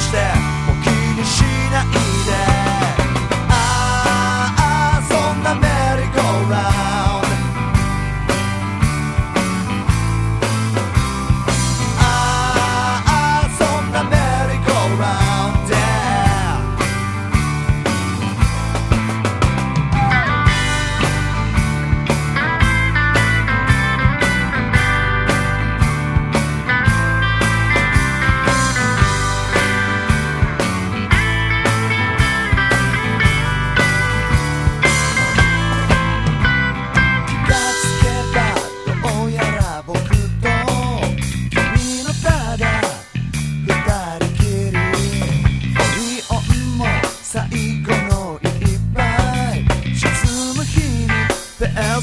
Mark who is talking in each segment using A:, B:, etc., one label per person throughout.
A: してもう気にしない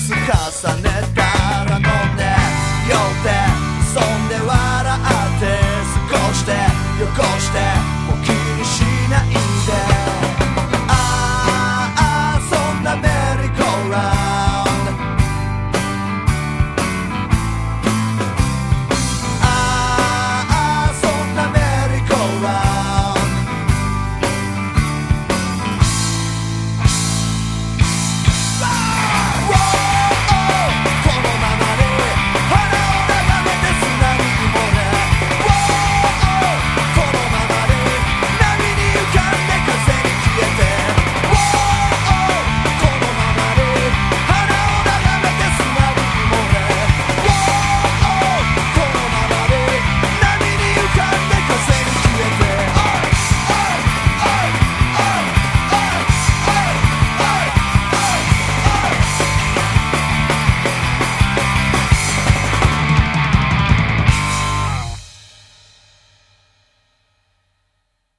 A: su casa